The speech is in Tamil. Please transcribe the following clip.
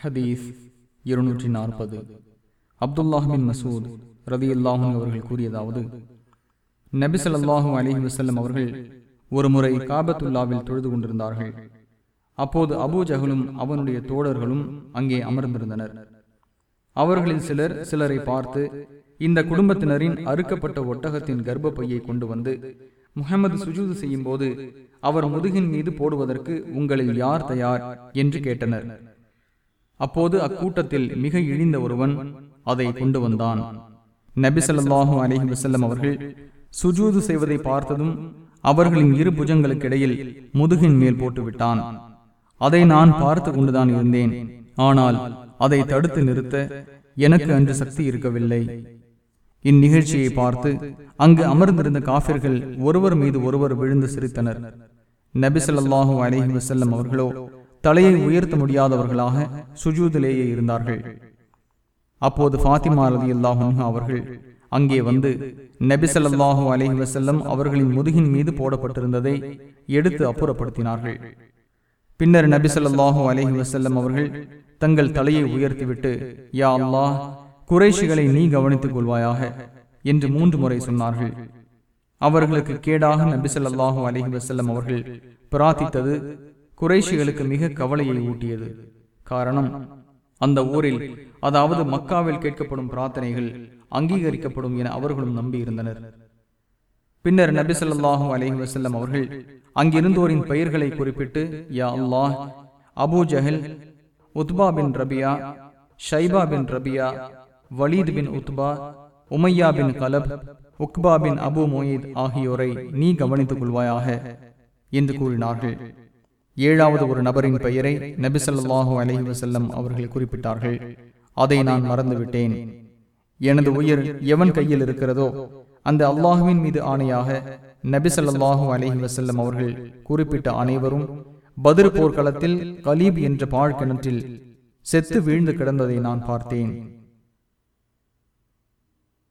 ஹதீஸ் இருநூற்றி நாற்பது அப்துல்லாஹின் மசூத் ரதி அல்லாஹும் அவர்கள் கூறியதாவது நபிசல்லாஹூ அலிஹி வசல்லம் அவர்கள் ஒரு முறை காபத்துல்லாவில் தொழுது கொண்டிருந்தார்கள். அப்போது அபூ ஜஹலும் அவனுடைய தோழர்களும் அங்கே அமர்ந்திருந்தனர். அவர்களில் சிலர் சிலரை பார்த்து இந்த குடும்பத்தினரின் அறுக்கப்பட்ட ஒட்டகத்தின் கர்ப்பப்பையை கொண்டு வந்து முகமது சுஜூது செய்யும் போது அவர் முதுகின் மீது போடுவதற்கு உங்களில் யார் தயார்? என்று கேட்டனர். அப்போது அக்கூட்டத்தில் மிக இழிந்த ஒருவன் அதை கொண்டு வந்தான். நபிசல்லாஹு அலஹி வசல்லம் அவர்கள் சுஜூது செய்வதை பார்த்ததும் அவர்களின் இரு புஜங்களுக்கு இடையில் முதுகின் மேல் போட்டுவிட்டான் அதை நான் பார்த்து கொண்டுதான் இருந்தேன். ஆனால் அதை தடுத்து நிறுத்த எனக்கு அன்று சக்தி இருக்கவில்லை. இந்நிகழ்ச்சியை பார்த்து அங்கு அமர்ந்திருந்த காபிர்கள் ஒருவர் மீது ஒருவர் விழுந்து சிரித்தனர். நபிசல்லாஹு அலஹி வசல்லம் அவர்களோ தலையை உயர்த்த முடியாதவர்களாக சுஜூதிலேயே இருந்தார்கள். அப்போது ஃபாத்திமா ரதி அவர்கள் அங்கே வந்து நபிசல்லாஹு அலஹி வசல்லம் அவர்களின் முதுகின் மீது போடப்பட்டிருந்ததை எடுத்து அப்புறப்படுத்தினார்கள். பின்னர் நபிசல்லாஹு அலஹி வசல்லம் அவர்கள் தங்கள் தலையை உயர்த்திவிட்டு யா அல்லாஹ் குறைஷிகளை நீ கவனித்துக் கொள்வாயாக என்று மூன்று முறை சொன்னார்கள். அவர்களுக்கு கேடாக நபிசல்லாஹு அலஹி வசல்லம் அவர்கள் பிரார்த்தித்தது குறைஷிகளுக்கு மிக கவலையை ஊட்டியது. காரணம் அந்த ஊரில் அதாவது மக்காவில் கேட்கப்படும் பிரார்த்தனைகள் அங்கீகரிக்கப்படும் என அவர்களும் நம்பியிருந்தனர். பின்னர் நபிசல்லாஹு அலஹி வசல்லம் அவர்கள் அங்கிருந்தோரின் பெயர்களை குறிப்பிட்டு யா அல்லாஹ் அபு ஜஹல் உத்பா பின் ரபியா ஷைபா பின் ரபியா வலீத் பின் உத்பா உமையா பின் கலப் உக்பா பின் அபு மொயீத் ஆகியோரை நீ கவனித்துக் கொள்வாயாக என்று கூறினார்கள். ஏழாவது ஒரு நபரின் பெயரை நபிசல்லாஹு அலஹி வசல்லம் அவர்கள் குறிப்பிட்டார்கள். அதை நான் மறந்துவிட்டேன். எனது உயிர் எவன் கையில் இருக்கிறதோ அந்த அல்லாஹுவின் மீது ஆணையாக நபிசல்லாஹு அலஹி வசல்லம் அவர்கள் குறிப்பிட்ட அனைவரும் பதிர் போர்க்களத்தில் கலீப் என்ற பாழ்கிணற்றில் செத்து வீழ்ந்து கிடந்ததை நான் பார்த்தேன்.